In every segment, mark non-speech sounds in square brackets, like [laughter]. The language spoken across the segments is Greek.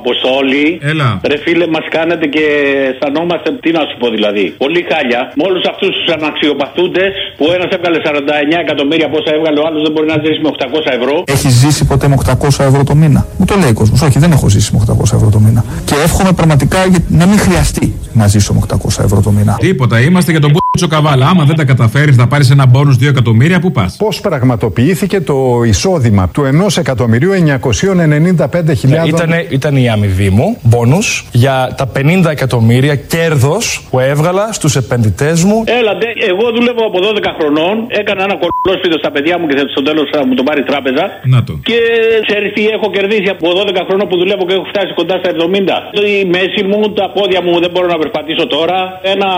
Αποστόλη. Έλα. Ρε φίλε, μας κάνετε και αισθανόμαστε. Τι να σου πω δηλαδή. Πολύ χάλια. Με όλους αυτούς τους αναξιοπαθούντες που ένας έβγαλε 49 εκατομμύρια πόσα έβγαλε, ο άλλος δεν μπορεί να ζήσει με 800 ευρώ. Έχει ζήσει ποτέ με 800 ευρώ το μήνα; Μου το λέει ο κόσμος. Όχι, δεν έχω ζήσει με 800 ευρώ το μήνα. Και εύχομαι πραγματικά για- να μην χρειαστεί να ζήσω με 800 ευρώ το μήνα. Τίποτα, είμαστε για τον πούτσο καβάλα. Άμα δεν τα καταφέρεις να πάρεις ένα μπόνους 2 εκατομμύρια, πού πας; Πώς πραγματοποιήθηκε το εισόδημα του 1.995.000 Ήτανε, ήταν η αμοιβή μου, μπόνους, για τα 50 εκατομμύρια κέρδος που έβγαλα στους επενδυτές μου. Έλα, ντε, εγώ δουλεύω από 12 χρονών. Έκανα ένα κολλόσπιτο στα παιδιά μου και θα- στο τέλος θα μου το πάρει η τράπεζα. Να το. Και ξέρεις τι έχω κερδίσει από 12 χρόνια που δουλεύω και έχω φτάσει κοντά στα 70. Η μέση μου, τα πόδια μου δεν μπορώ να περπατήσω τώρα. Ένα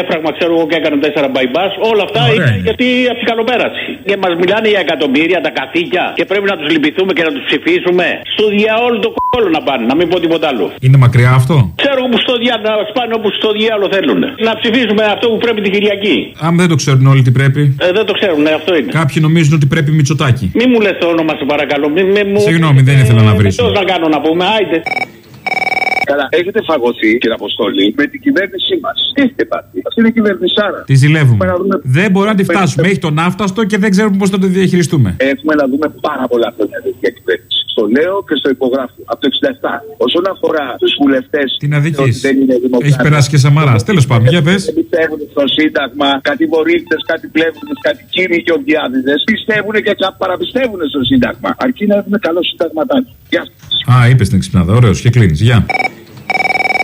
έφραγμα ξέρω εγώ και έκανε 4 bypass. Όλα αυτά Ωραία είναι είναι. γιατί από την καλοπέραση. Και μας μιλάνε για εκατομμύρια, τα καθήκια και πρέπει να τους λυπηθούμε και να τους ψηφίσουμε. Στο διαόλου το κόλλο να πάνε, να μην πω τίποτα άλλο. Είναι μακριά αυτό; Ξέρω που στο διάλογο, να σπάνε όπου στο διάλογο θέλουν. Να ψηφίσουμε αυτό που πρέπει την Κυριακή. Αν δεν το ξέρουν όλοι τι πρέπει. Ε, δεν το ξέρουν, ναι, αυτό είναι. Κάποιοι νομίζουν ότι πρέπει Μητσοτάκι. Μη μου λες το όνομα, σε παρακαλώ. Μη, μη μου... Συγγνώμη, δεν ήθελα να βρίσω. Πώ να κάνω να πούμε, άιτε. Καλά, έχετε φαγωθεί, κύριε Αποστόλη, με την κυβέρνησή μας. Τι έχετε πάθει. Αυτή είναι η κυβερνησάρα. Τη ζηλεύουμε. Έχουμε να δούμε- Δεν μπορούμε να τη φτάσουμε. Έχει τον άφταστο και δεν ξέρουμε πώς θα το διαχειριστούμε. Έχουμε να δούμε πάρα πολλά χρόνια τέτοια κυβέρνηση. Στο λέω και στο υπογράφω. Από το 67. Όσον αφορά τους βουλευτές. Την αδική. δεν είναι δημοκράτες, Έχει περάσει και Σαμαράς. Τέλος πάντων, για πες. Δεν πιστεύουν στο Σύνταγμα, κάτι βορύδε, κάτι πλεύδε, κάτι κύριοι και οδιάδιδε. Πιστεύουν και παραπιστεύουν στο Σύνταγμα. Αρκεί να έχουμε καλό συνταγματάκι. Γεια σας. Α, είπες την εξυπνάδα. Ωραίος και κλείνεις. Γεια.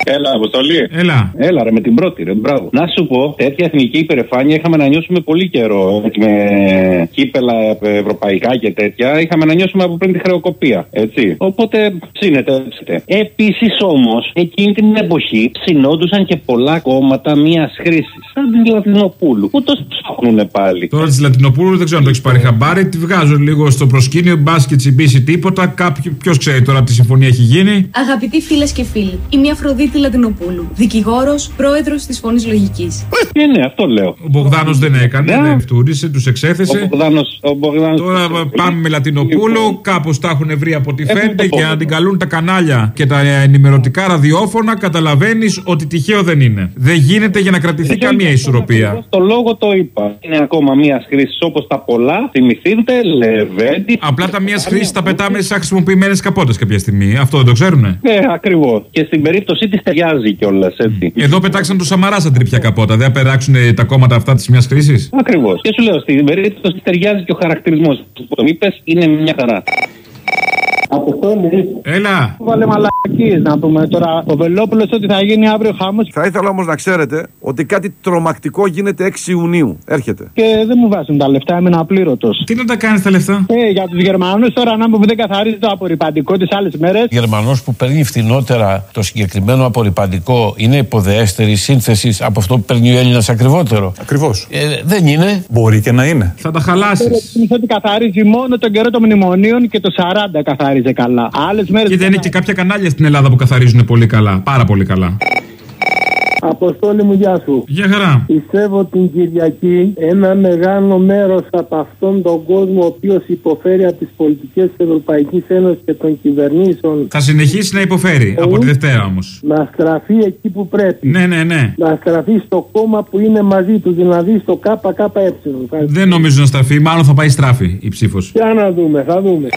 Έλα, Αποστολή. Έλα. Έλα, ρε, με την πρώτη, ρε, μπράβο. Να σου πω, τέτοια εθνική υπερηφάνεια είχαμε να νιώσουμε πολύ καιρό. Έτσι, με κύπελα ε, ευρωπαϊκά και τέτοια. Είχαμε να νιώσουμε από πριν τη χρεοκοπία. Έτσι. Οπότε ψήνεται, ψήνεται. Επίσης όμως, εκείνη την εποχή ψινόντουσαν και πολλά κόμματα μιας χρήσης. Σαν την Λατινοπούλου. Πού το ψάχνουν πάλι. Τώρα της Λατινοπούλου δεν ξέρω αν το έχεις πάρει χαμπάρι. Τη βγάζω λίγο στο προσκήνιο. Μπας και τσιμπήσει τίποτα. Ποιος ξέρει τώρα τι συμφωνία έχει γίνει. Αγαπητοί φίλες και φίλοι, είμαι η Αφροδίτη Λατινοπούλου, δικηγόρο, πρόεδρο τη Φωνή Λογική. Ε, ναι, αυτό λέω. Ο Μπογδάνο δεν έκανε. Ναι. Δεν φτούρισε, του Ο εξέθεσε. Μπογδάνος, ο Μπογδάνος... Τώρα πάμε με Λατινοπούλου, κάπω τα έχουν βρει από ό,τι Έχουν φαίνεται το για να πόδι. την καλούν τα κανάλια και τα ενημερωτικά ραδιόφωνα. Καταλαβαίνει ότι τυχαίο δεν είναι. Δεν γίνεται για να κρατηθεί καμία ισορροπία. Το λόγο το είπα. Είναι ακόμα μια χρήση όπω τα πολλά. Θυμηθείτε, Λεβέντι. Απλά τα μία χρήση τα πετάμε σαν χρησιμοποιημένε καπότε κάποια στιγμή. Αυτό δεν το ξέρουνε. Ναι, ακριβώ. Και στην περίπτωσή τη ταιριάζει κιόλας, έτσι. Εδώ πετάξαν το Σαμαρά σαν τρίπια καπότα. Δεν θα περάξουν τα κόμματα αυτά της μιας χρήσης; Ακριβώς. Και σου λέω, στην περίπτωση της ταιριάζει και ο χαρακτηρισμός που το είπες είναι μια χαρά. Αποστόλη. Έλα. Βάλε μαλακίες να πούμε τώρα. Ο Βελόπουλος ότι θα γίνει αύριο χάμος Θα ήθελα όμως να ξέρετε ότι κάτι τρομακτικό γίνεται 6 Ιουνίου. Έρχεται. και δεν μου βάζουν τα λεφτά. Είμαι απλήρωτος. Τι να τα κάνεις τα λεφτά; Ε, για τους Γερμανούς τώρα να πούμε που δεν καθαρίζει το απορριπαντικό τις άλλες μέρες. Γερμανός που παίρνει φθηνότερα το συγκεκριμένο απορριπαντικό είναι υποδεέστερη σύνθεσης από αυτό που παίρνει ο Έλληνας ακριβότερο. Ακριβώς. Ε, δεν είναι. Μπορεί και να είναι. Θα τα χαλάσεις. Θυμηθώ ότι καθαρίζει μόνο τον καιρό των μνημονίων και το 40 καθάριζε καλά. Άλλες μέρες. Και δεν είναι και κάποια κανάλια στην Ελλάδα που καθαρίζουν πολύ καλά. Πάρα πολύ καλά. Αποστόλη μου, γεια σου. Για χαρά. Πιστεύω την Κυριακή ένα μεγάλο μέρος από αυτόν τον κόσμο ο οποίος υποφέρει από τις πολιτικές της Ευρωπαϊκής Ένωσης και των κυβερνήσεων Θα συνεχίσει να υποφέρει. Από τη Δευτέρα όμως. να στραφεί εκεί που πρέπει. Ναι, ναι, ναι. Να στραφεί στο κόμμα που είναι μαζί του, δηλαδή στο ΚΚΕ. Δεν νομίζω να στραφεί. Μάλλον θα πάει στράφη η ψήφος. Για να δούμε, θα δούμε.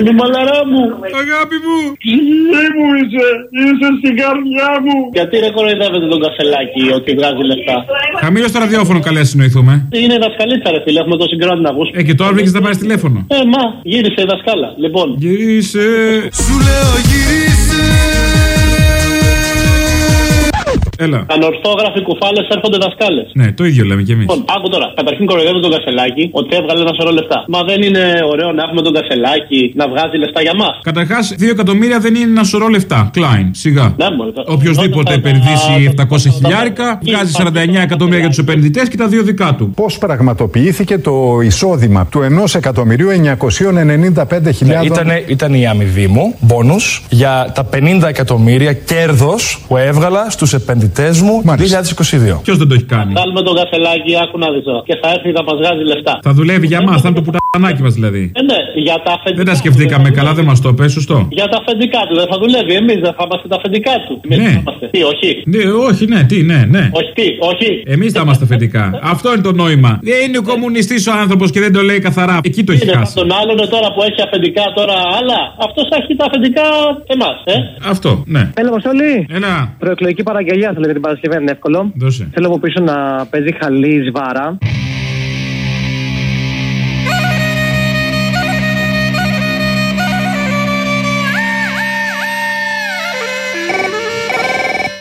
Μαλαρά μου, Αγάπη μου. ψυχή μου είσαι, είσαι στην καρδιά μου. Γιατί ρε κοροϊδεύετε τον καφελάκι ότι βγάζει λεφτά. Χαμήλω το ραδιόφωνο, καλέ συνοηθούμε. Είναι δασκαλίτσα, ρε φίλε, έχουμε το συγκρότημα να ακούς. Ε, και τώρα βρήκες να πάρεις τηλέφωνο. Ε, μα, γύρισε η δασκάλα. Λοιπόν, Γυρίσε. Σου λέω γυρίσε. Έλα. ανορθόγραφοι κουφάλες έρχονται δασκάλες. Ναι, το ίδιο λέμε κι εμείς. Λοιπόν, άκου τώρα. Καταρχήν κοροϊδεύει τον Κασελάκη ότι έβγαλε ένα σωρό λεφτά. Μα δεν είναι ωραίο να έχουμε τον Κασελάκη να βγάζει λεφτά για μας. Καταρχάς, 2 εκατομμύρια δεν είναι ένα σωρό λεφτά. Κλάιν, σιγά. Ναι, μπορεί, το- Οποιοδήποτε τα- επενδύσει τα- 700 χιλιάρικα, βγάζει 49 εκατομμύρια για τους επενδυτές και τα δύο δικά του. Πώς πραγματοποιήθηκε το εισόδημα του 1.995.000 Ήτανε, ήταν η αμοιβή μου, μπόνου, για τα 50 εκατομμύρια κέρδος που έβγαλα στους επενδυτές φοιτητέ μου 2022. Ποιος δεν το έχει κάνει; Βάλουμε τον καφελάκι, άκου να δεις τώρα. Και θα έρθει να μας βγάζει λεφτά. Θα δουλεύει για μας, θα είναι το πουτανάκι μας δηλαδή. Ε, ναι, για τα αφεντικά. Δεν τα του σκεφτήκαμε δεν θα καλά, δεν μας το πες, σωστό. Για τα αφεντικά του δεν θα δουλεύει. Εμείς δεν θα είμαστε τα αφεντικά του. Εμείς Ναι. θα είμαστε. Τι, όχι; Ναι, όχι, ναι, τι, ναι, ναι. Όχι, τι, όχι. Εμείς θα είμαστε αφεντικά. Αυτό είναι το νόημα. Δεν είναι ο κομμουνιστής ο άνθρωπος και δεν το λέει καθαρά. Εκεί το έχει Είναι χάσει. σαν τον άλλον τώρα που έχει αφεντικά τώρα άλλα. Αυτός θα έχει τα αφεντικά εμάς. Ε; Αυτό, ναι. Έλα, Αποστολή. Ένα. Προεκλογική παραγγελία θέλετε την Παρασκευή, είναι εύκολο. Δώσε. Θέλω από πίσω να παίζει χαλή σβάρα.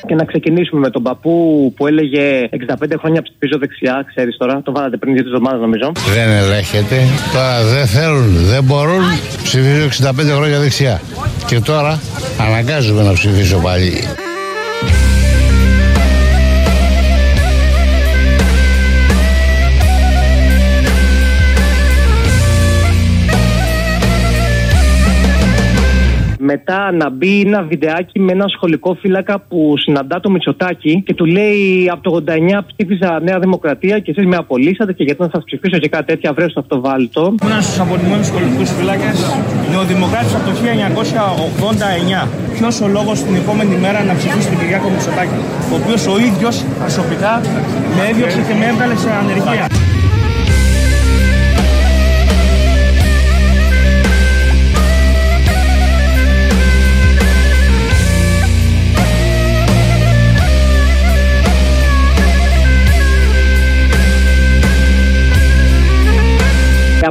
Και να ξεκινήσουμε με τον παππού που έλεγε 65 χρόνια ψηφίζω δεξιά, ξέρεις τώρα. Το βάλατε πριν δύο εβδομάδες νομίζω. Δεν ελέγχεται. Τώρα δεν θέλουν, δεν μπορούν. Ψηφίζω 65 χρόνια δεξιά. Και τώρα αναγκάζομαι να ψηφίσω πάλι. Μετά να μπει ένα βιντεάκι με ένα σχολικό φύλακα που συναντά το Μητσοτάκι και του λέει από το 89 ψήφισα Νέα Δημοκρατία και εσείς με απολύσατε και γιατί να σας ψηφίσω και κάτι τέτοια βρες στο αυτοβάλτο. Ένα στους απολυμμένους σχολικούς φυλάκε, νεοδημοκράτης από το 1989. Ποιος ο λόγος την επόμενη μέρα να ψηφίσει τον Κυριάκο Μητσοτάκη, ο οποίος ο ίδιος προσωπικά με έδιωξε και με έβγαλε σε ανεργία.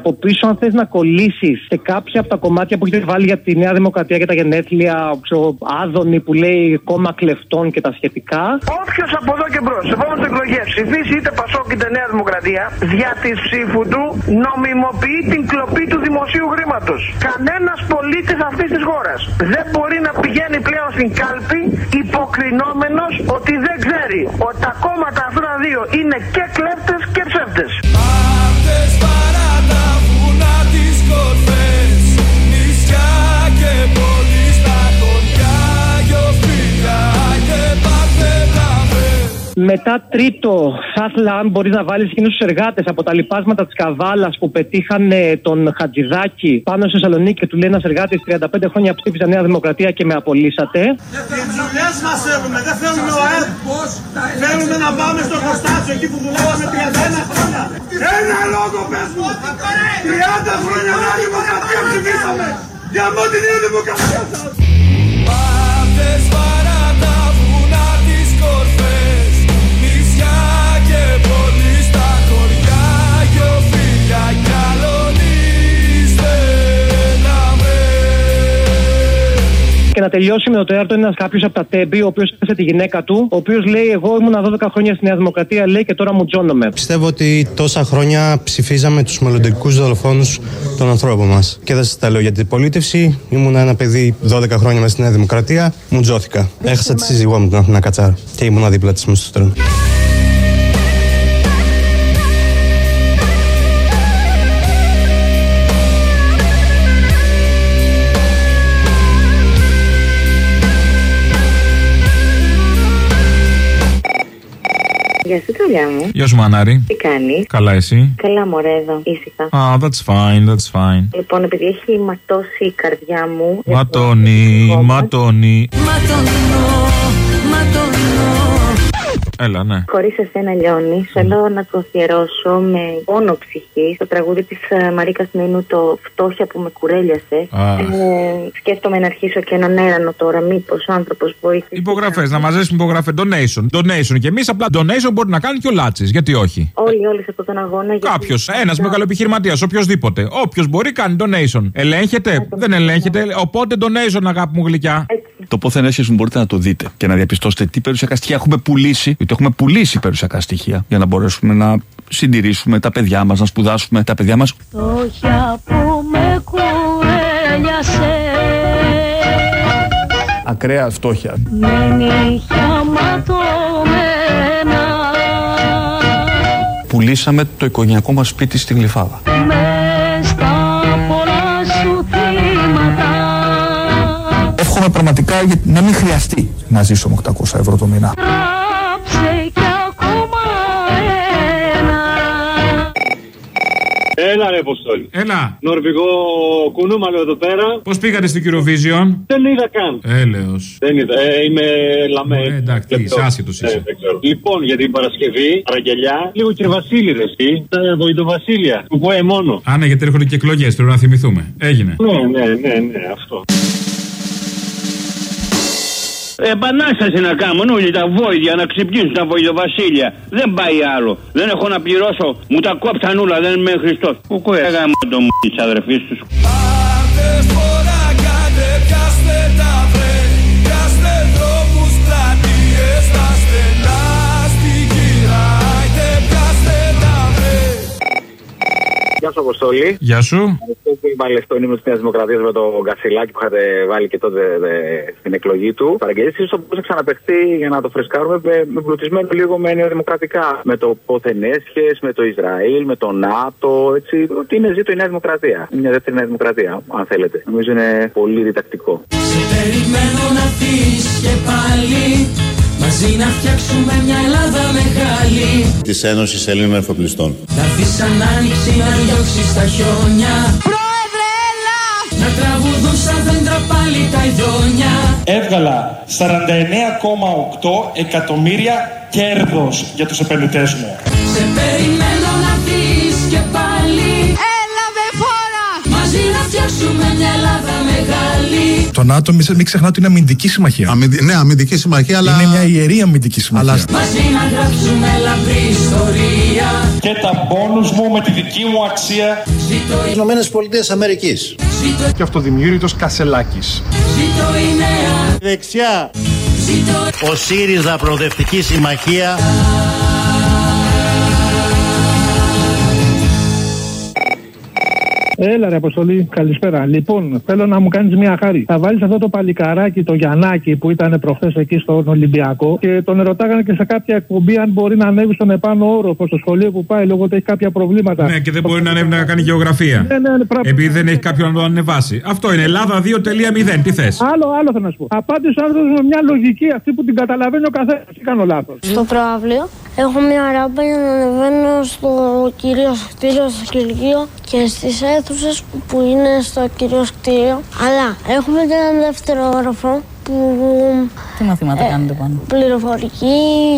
Από πίσω, αν θες να κολλήσεις σε κάποια από τα κομμάτια που έχετε βάλει για τη Νέα Δημοκρατία και τα γενέθλια, ξέρω, Άδωνη που λέει κόμμα κλεφτών και τα σχετικά. Όποιος από εδώ και μπρος, σε επόμενες εκλογές ψηφίσει είτε Πασόκ είτε Νέα Δημοκρατία, δια της ψήφου του νομιμοποιεί την κλοπή του δημοσίου χρήματος. Κανένας πολίτης αυτής της χώρας δεν μπορεί να πηγαίνει πλέον στην κάλπη υποκρινόμενος ότι δεν ξέρει ότι τα κόμματα αυτά τα δύο είναι και κλέφτες και ψεύτες. Μετά τρίτο, θα ήθελα αν μπορεί να βάλει εκείνου του εργάτε από τα λοιπάσματα τη Καβάλα που πετύχανε τον Χατζηδάκη πάνω στη Θεσσαλονίκη και του λέει ένα εργάτη 35 χρόνια ψήφιζα Νέα Δημοκρατία και με απολύσατε. Τι δουλειέ μα θέλουμε, δεν θέλουμε ο ΑΕΠ. Θέλουμε να πάμε στο χωστάσιο εκεί που δουλεύαμε 31 χρόνια. Ένα λόγο πε μου! 30 χρόνια Νέα Δημοκρατία ψηφίσαμε! Για μόνο τη Νέα Δημοκρατία Και να τελειώσει με το τέταρτο είναι ένας κάποιος από τα τέμπη, ο οποίος έθεσε τη γυναίκα του, ο οποίος λέει: Εγώ ήμουν 12 χρόνια στη Νέα Δημοκρατία, λέει και τώρα μου τζώνομαι. Πιστεύω ότι τόσα χρόνια ψηφίζαμε τους μελλοντικούς δολοφόνους των ανθρώπων μας. Και δεν σας τα λέω για την πολίτευση. Ήμουν ένα παιδί 12 χρόνια μέσα στη Νέα Δημοκρατία. Μου τζώθηκα. Έχασα τη σύζυγό μου την Αθηνά Κατσάρα. Και ήμουν δίπλα της στο τρένο. Γεια σου, τρολιά μου. Γεια σου, Μανάρη. Τι κάνεις; Καλά, εσύ; Καλά, μωρέ, εδώ, ήσυχα. Α, that's fine, that's fine. Λοιπόν, επειδή έχει ματώσει η καρδιά μου. Ματώνει, ματώνει. Ματώνω, ματώνω. Έλα, ναι. Χωρίς εσένα λιώνει, θέλω να το αφιερώσω με πόνο ψυχή στο τραγούδι της Μαρίκα Μίνου, το Φτώχεια που με κουρέλιασε. Α. Ε, σκέφτομαι να αρχίσω και έναν έρανο τώρα, μήπως ο άνθρωπος βοήθησε. Υπογραφές, να μαζέσουμε υπογραφές. Donation. Donation. Και εμείς απλά donation μπορεί να κάνει και ο Λάτσης. Γιατί όχι; Όλοι, όλοι σε αυτόν τον αγώνα. γιατί- Κάποιος, ένας μεγαλοεπιχειρηματίας, οποιοδήποτε. Όποιος μπορεί κάνει donation. Ελέγχεται, δεν ελέγχεται. Οπότε donation, αγάπη μου γλυκιά. Το πόθεν έσχεσμο μπορείτε να το δείτε και να διαπιστώσετε τι περιουσιακά στοιχεία έχουμε πουλήσει, γιατί έχουμε πουλήσει περιουσιακά στοιχεία για να μπορέσουμε να συντηρήσουμε τα παιδιά μας, να σπουδάσουμε τα παιδιά μας. Φτώχεια που με κουρέλιασε Ακραία φτώχεια. με νύχια ματωμένα Πουλήσαμε το οικογενειακό μας σπίτι στη Γλυφάδα. μες στα πολλά σου θύματα Εύχομαι πραγματικά για- να μην χρειαστεί να ζήσω με 800 ευρώ το μήνα. Αποστόλη. Έλα. Νορβηγό κουνούμαλο εδώ πέρα. Πώς πήγατε στην Eurovision; Δεν είδα καν. Έλεος. Δεν είδα. Ε, είμαι λαμέ. Ε, εντάξει, τι είσαι, άσχετος είσαι. Ε, δεν ξέρω. Λοιπόν, για την Παρασκευή, παραγγελιά. Λίγο και Βασίλη, ρε, εσύ. Τα βοητοβασίλεια. Που πω ε, μόνο. Α, ναι, γιατί έρχονται και εκλογές, πρέπει να θυμηθούμε. Έγινε. Ναι, ναι, ναι, ναι, αυτό. Επανάσταση να κάνουν όλοι τα βόηδια να ξυπνήσουν τα βοηδοβασίλεια. Δεν πάει άλλο. Δεν έχω να πληρώσω. Μου τα κόψαν όλα. Δεν είμαι Χριστός. Κουκού έγαμε το μου τη αδερφή του. Γεια σου, Αποστολή. Γεια σου. Αυτό που είπα λεφτό είναι της Νέας Δημοκρατίας με το Γκασιλάκι που είχατε βάλει και τότε δε, στην εκλογή του. Παραγγελίες ίσως θα μπορούσε να ξαναπεχθεί για να το φρεσκάρουμε με, με πλουτισμένο λίγο με νεοδημοκρατικά. Με το ποθενέσχε, με το Ισραήλ, με το ΝΑΤΟ. Έτσι. Ότι είναι ζήτω η Νέα Δημοκρατία. Είναι μια δεύτερη Νέα Δημοκρατία, αν θέλετε. Νομίζω είναι πολύ διδακτικό. Σε περιμένω να φύγεις και πάλι Μαζί να φτιάξουμε μια Ελλάδα μεγάλη. Της Ένωσης Ελλήνων Εφοπλιστών. Να δεις σαν άνοιξη να διώξεις τα χιόνια. Πρόεδρε έλα! Να τραγουδούν σαν δέντρα πάλι τα ειδόνια. Έβγαλα 49,8 εκατομμύρια κέρδος για τους επενδυτές μου. Σε περιμένω να δεις και πάλι. Έλα με φόρα! Μαζί να φτιάξουμε μια Ελλάδα μεγάλη Το ΝΑΤΟ, μην, μην ξεχνάτε, είναι αμυντική συμμαχία. Ναι, αμυντική συμμαχία, αλλά. Είναι μια ιερή αμυντική συμμαχία. Μαζί να γράψουμε λαμπρή ιστορία Και τα μπόνους μου με τη δική μου αξία. Ζήτω η Ηνωμένες Πολιτείες Αμερικής. Ζήτω, Και αυτοδημιούργητος Κασελάκης. ζήτω η νέα Δεξιά. Ζήτω Ο ΣΥΡΙΖΑ Προοδευτική Συμμαχία. Έλα ρε Αποστολή, καλησπέρα. Λοιπόν, θέλω να μου κάνεις μια χάρη. Θα βάλεις αυτό το παλικαράκι, το Γιαννάκι που ήταν προχθές εκεί στον Ολυμπιακό και τον ρωτάγανε και σε κάποια εκπομπή αν μπορεί να ανέβει στον επάνω όροφο στο σχολείο που πάει λόγω ότι έχει κάποια προβλήματα. Ναι, και δεν μπορεί να ανέβει να κάνει γεωγραφία. Ναι, ναι, ναι, πράγμα. Επειδή δεν έχει κάποιον να το ανεβάσει. Αυτό είναι Ελλάδα 2.0. Τι θες; Άλλο, άλλο θα να σου πω. Απάντησε ο άνθρωπος με μια λογική αυτή που την καταλαβαίνει ο καθένας. Τι κάνω λάθος; Στο προαύλιο έχω μια ράμπα για να ανεβαίνω στο κυρίω κτίριο, στο κηλικείο και στις αίθουσες που είναι στο κυρίω κτίριο. Αλλά έχουμε και ένα δεύτερο όροφο που Τι μαθήματα Ε, κάνετε πάνω; πληροφορική,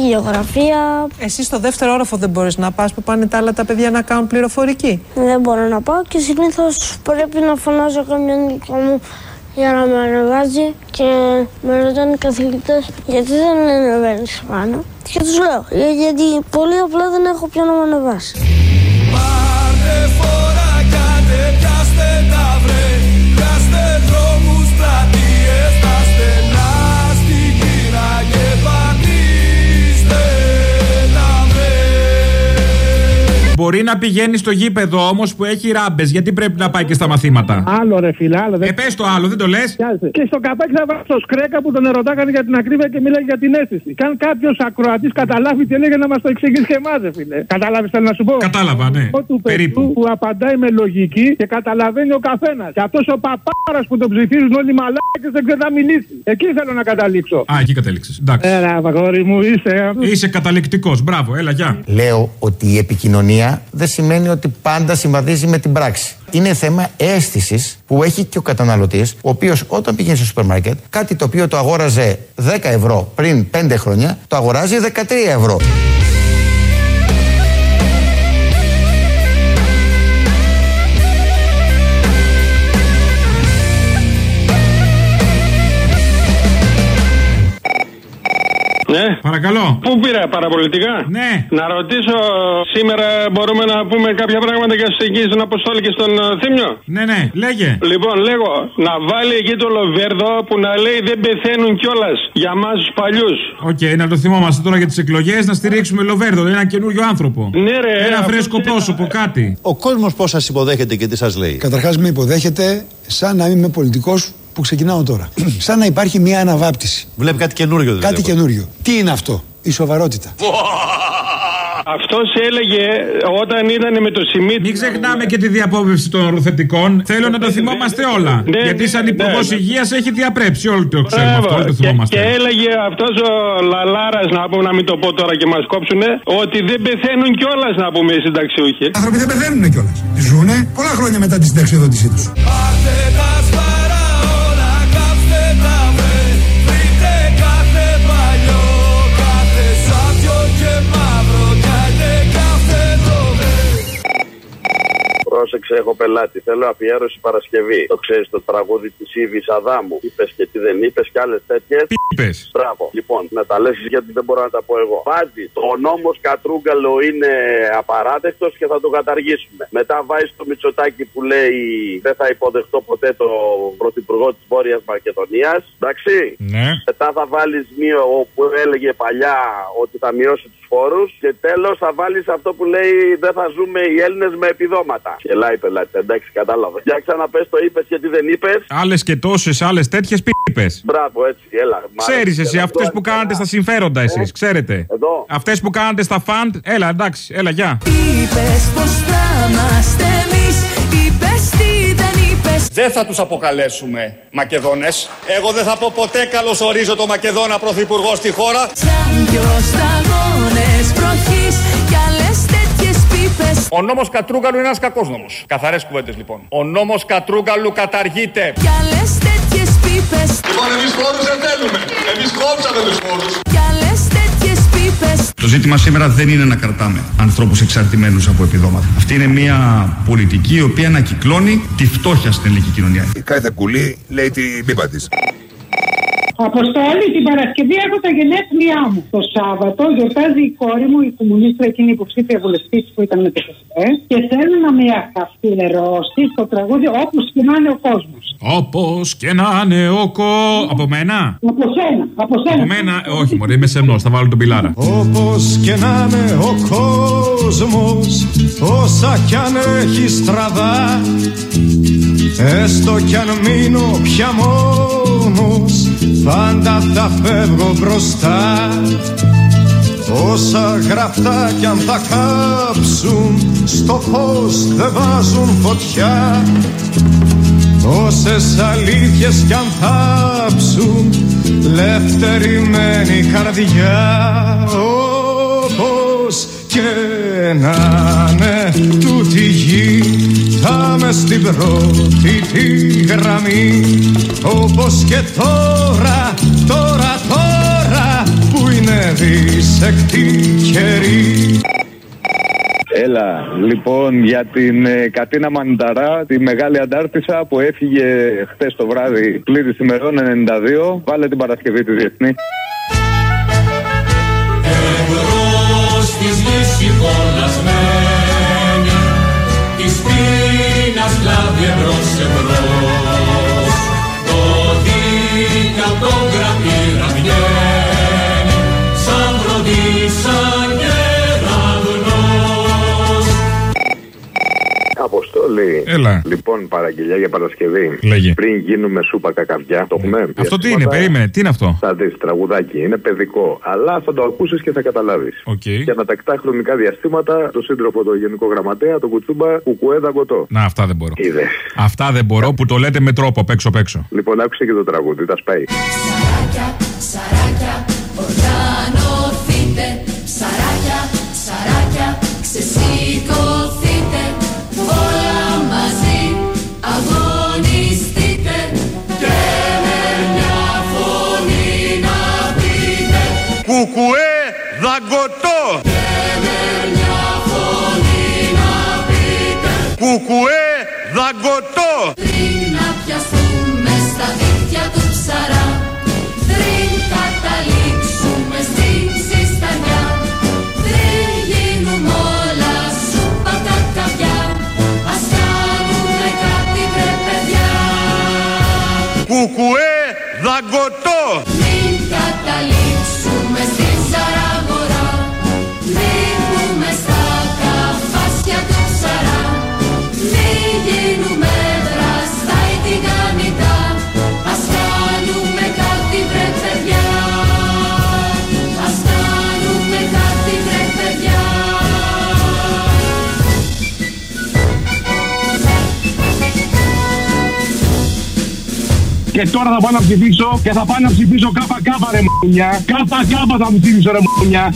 γεωγραφία. Εσύ στο δεύτερο όροφο δεν μπορείς να πας που πάνε τα άλλα τα παιδιά να κάνουν πληροφορική; Δεν μπορώ να πάω και συνήθως πρέπει να φωνάζω καμιόν δικό μου για να με ανεβάζει και με ρωτάνε οι καθηγητές γιατί δεν ανεβαίνεις πάνω; Και τους λέω, «Ε, γιατί πολύ απλά δεν έχω ποιο να με ανεβάσει. Μπορεί να πηγαίνει στο γήπεδο όμως που έχει ράμπες. Γιατί πρέπει να πάει και στα μαθήματα; Άλλο ρε φίλε, άλλο. Ε, πες το άλλο, δεν το λες. Και στο καπάκι θα βάλω το σκρέκα που τον ερωτάγανε για την ακρίβεια και μιλάει για την αίσθηση. Καν κάποιος ακροατής καταλάβει τι έλεγε να μας το εξηγήσει και εμάς, ρε φίλε. Κατάλαβες, θέλω να σου πω; Κατάλαβα, ναι. Του Περίπου. παιδιού που απαντάει με λογική και καταλαβαίνει ο καθένας. Και αυτός ο παπάρας που τον ψηφίζουν όλοι οι μαλάκες δεν ξέρει να μιλήσει. Εκεί θέλω να καταλήξω. Α, εκεί κατέληξες. Εντάξει. Έλα, αγόρι μου, είσαι. Είσαι καταληκτικός. Μπράβο, έλα, γεια. Λέω ότι η επικοινωνία δεν σημαίνει ότι πάντα συμβαδίζει με την πράξη. Είναι θέμα αίσθησης που έχει και ο καταναλωτής, ο οποίος όταν πηγαίνει στο σούπερ μάρκετ, κάτι το οποίο το αγόραζε 10 ευρώ πριν 5 χρόνια, το αγοράζει 13 ευρώ. Ναι. Παρακαλώ. Πού πήρα, παραπολιτικά; Ναι. Να ρωτήσω, σήμερα μπορούμε να πούμε κάποια πράγματα για εκεί στον Αποστόλη και στον ε, Θύμιο; Ναι, ναι, λέγε. Λοιπόν, λέγω, να βάλει εκεί το Λοβέρδο που να λέει δεν πεθαίνουν κιόλας για εμάς τους παλιούς. Οκ, να το θυμόμαστε τώρα για τις εκλογές να στηρίξουμε Λοβέρδο, ένα καινούριο άνθρωπο. Ναι, ρε, Ένα αυτό φρέσκο πρόσωπο, κάτι. Ο κόσμος πώς σας υποδέχεται και τι σας λέει; Καταρχάς, με υποδέχεται σαν να είμαι πολιτικός που ξεκινάω τώρα. [clears throat] σαν να υπάρχει μια αναβάπτιση. Βλέπει κάτι καινούριο δηλαδή. Κάτι καινούριο. Τι είναι αυτό, η σοβαρότητα. Αυτός έλεγε όταν ήταν με το Σιμίτ. Μην ξεχνάμε και τη διαπόβευση των οροθετικών. Θέλω να το θυμόμαστε όλα. Ναι, Γιατί σαν ναι, υπουργός ναι. υγείας έχει διαπρέψει. Όλοι το ξέρουμε αυτό, όλοι το Και, θυμόμαστε. και έλεγε αυτός ο Λαλάρας, να πούμε, να μην το πω τώρα και μας κόψουνε, ότι δεν πεθαίνουν κιόλας να πούμε οι συνταξιούχοι. Οι άνθρωποι δεν πεθαίνουν κιόλας. Ζούνε πολλά χρόνια μετά τη συνταξιοδότησή τους. Πρόσεξε, έχω πελάτη. Θέλω αφιέρωση Παρασκευή. Το ξέρεις το τραγούδι της Ήβη Αδάμου. Είπες και τι δεν είπες και άλλες τέτοιες. Είπες; Μπράβο. Λοιπόν, να τα λες γιατί δεν μπορώ να τα πω εγώ. Βάζει το νόμος Κατρούγκαλο είναι απαράδεκτος και θα το καταργήσουμε. Μετά βάζει το Μητσοτάκι που λέει δεν θα υποδεχτώ ποτέ το πρωθυπουργό της Βόρειας Μακεδονίας. Εντάξει. Ναι. Μετά θα βάλεις μία όπου έλεγε παλιά ότι θα μειώσει τους φόρους. Και τέλος θα βάλεις αυτό που λέει δεν θα ζούμε οι Έλληνες με επιδόματα. Γελάει πελάτη, εντάξει, κατάλαβα. Για ξαναπες το είπες και τι δεν είπες. Άλλες και τόσες άλλες τέτοιες πίπε. Μπράβο, έτσι, έλα. Μ' αρέσει. Ξέρεις εσύ, Έλα, αυτές εδώ, που κάνατε στα συμφέροντα εσείς, ξέρετε. Εδώ. Αυτές που κάνατε στα φαντ, έλα εντάξει, έλα γεια. Είπες πως θα είμαστε εμείς Είπες τι δεν είπες Δεν θα τους αποκαλέσουμε Μακεδόνες. Εγώ δεν θα πω ποτέ καλωσορίζω το Μακεδόνα Πρωθυπουργό στη χώρα. Σαν δυο σταγόνες βροχής Κι άλλες τέτοιες πίπες Ο νόμος Κατρούγκαλου είναι ένας κακός νόμος. Καθαρές κουβέντες λοιπόν. Ο νόμος Κατρούγκαλου καταργείται. Κι άλλες τέτοιες πίπες Λοιπόν, εμείς φόρους δεν θέλουμε. Εμείς κόψαμε τους φόρους. Κι άλλες τέτοιες πίπες Το ζήτημα σήμερα δεν είναι να κρατάμε ανθρώπους εξαρτημένους από επιδόματα. Αυτή είναι μια πολιτική η οποία ανακυκλώνει τη φτώχεια στην ελληνική κοινωνία. Κάθε κουλή λέει την πίπα της. Αποστόλη, την Παρασκευή έχω τα γενέθλιά μου. Το Σάββατο γιορτάζει η κόρη μου, η κομμουνίστρα εκείνη η υποψήφια βουλευτής που ήταν με το ΚΣΕ. Και θέλω να με αφιερώσει στο τραγούδι Όπως και να είναι ο κόσμος. Όπως και να είναι ο κο. Από μένα; Από σένα, από σένα. Από μένα, όχι, μωρέ, είμαι σεμνός, θα βάλω τον πιλάρα. Όπως και να είναι ο κόσμος Όσα κι αν έχει στραβά Έστω κι αν μείνω πια μόνος Πάντα θα φεύγω μπροστά. Όσα γραφτά κι αν θα κάψουν Στο φως δεν βάζουν φωτιά. Όσες αλήθειες κι αν θάψουν Λευτερημένη καρδιά. Όπως και να είναι τούτη η γη Θα με στην πρώτη τη γραμμή Όπως και τώρα, τώρα, τώρα Που είναι δυσεκτή καιρή Έλα, λοιπόν, για την ε, Κατίνα Μανιταρά, τη μεγάλη αντάρτησα που έφυγε χθες το βράδυ πλήρης ημερών 92. Βάλε την Παρασκευή της διεθνής. Της γης σηκωνασμένη Της πείνας κλάβει εμπρός εμπρός Αποστόλη. Έλα. Λοιπόν, παραγγελιά για Παρασκευή. Λέγε. Πριν γίνουμε σούπα κακαβιά. Το έχουμε. Αυτό τι είναι, περίμενε, τι είναι αυτό; Θα δεις τραγουδάκι, είναι παιδικό. Αλλά θα το ακούσεις και θα καταλάβεις. Οκ. Για να τακτά χρονικά διαστήματα, το σύντροφο, το γενικό γραμματέα, τον Κουτσούμπα, ΚΚΕ δαγκωτό. Να, αυτά δεν μπορώ. Είδες. Αυτά δεν μπορώ που το λέτε με τρόπο απ' έξω απ' έξω. Λοιπόν, άκουσε και το τραγούδι, τα σπάει. Ψαράκια, ψαράκια, οργανωθείτε Ψαράκια, ψαράκια, ξεσηκωθείτε Και τώρα θα πάω να ψηφίσω και θα πάω να ψηφίσω κάπα κάπα ρε μουνιά. Κάπα κάπα θα μου ψηφίσω ρε μουνιά.